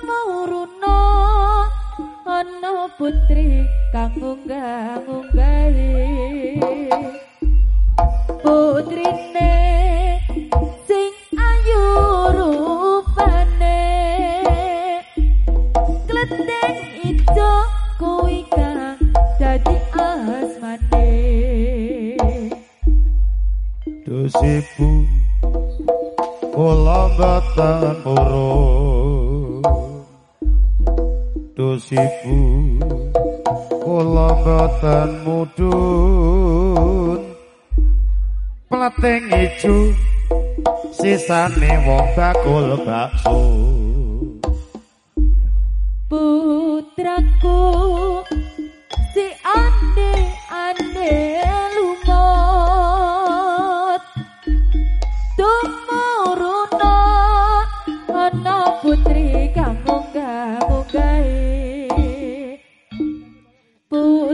tumuruna ana putri kang unggah-unggahe putrine sing ayu rupane kleteng ijo kuwi dadi asmane. Dosipu kula mboten urung dosipu kula mboten mudhun. Plateng ijo sisane wong bakul bakso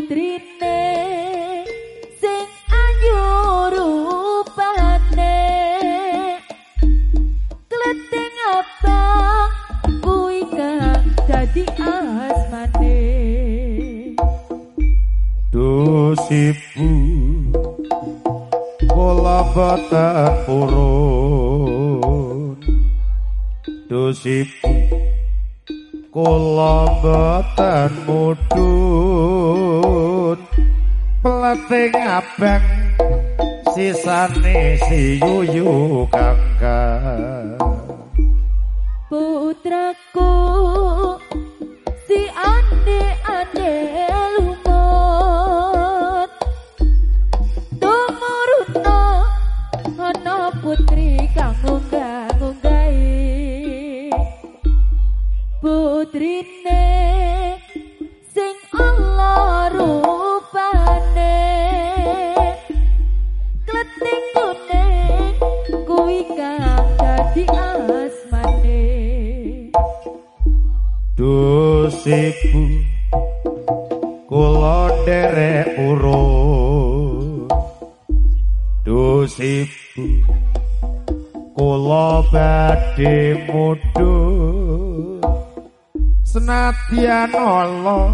putrine sing ayu rupane kleting abang kuwi kang dadi asmane dosipu kula boten purun. Dosipu kula boten mudhun plating abang sisane si yuyu kangkang putraku si ande ande lumut. Tumuruna ana putri kang munggah-munggahe putrine kuning kuwi kang dadi asmane. Dosipu kula nderek urun dosipu kula badhe mudhun senadyan Allah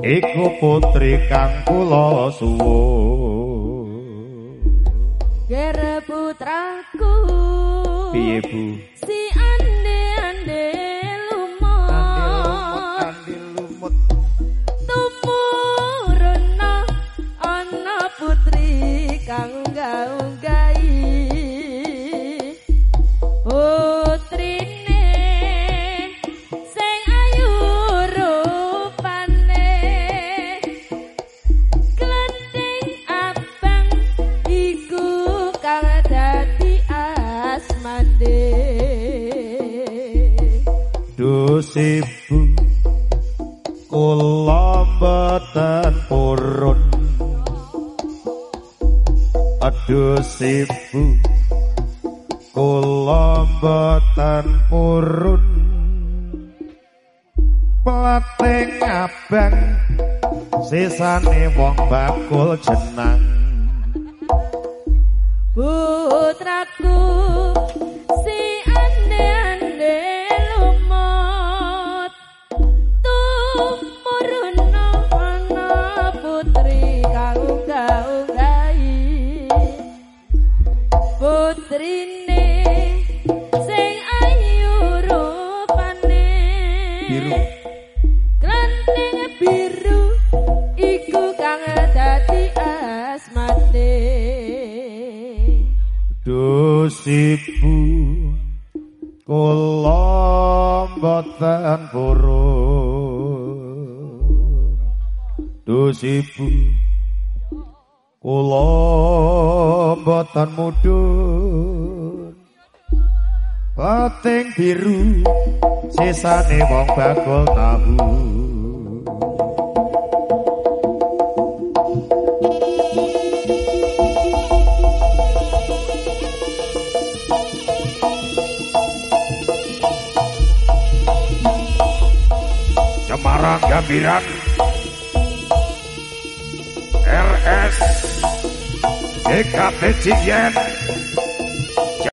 iku putri kang kula suwun Gere putraku piye bu. Si dosibu kula mboten purun. Adosibu kula mboten purun. Plating abang sisane wong bakul jenang. Putraku putrine sing ayu rupane. Biru. Klanting biru iku kang dadi asmane dosibu kula mboten purun dosibu kula mboten mudhun pating biru sisane wong bakul tahu. Semarang Gambiran RS DKP Cijen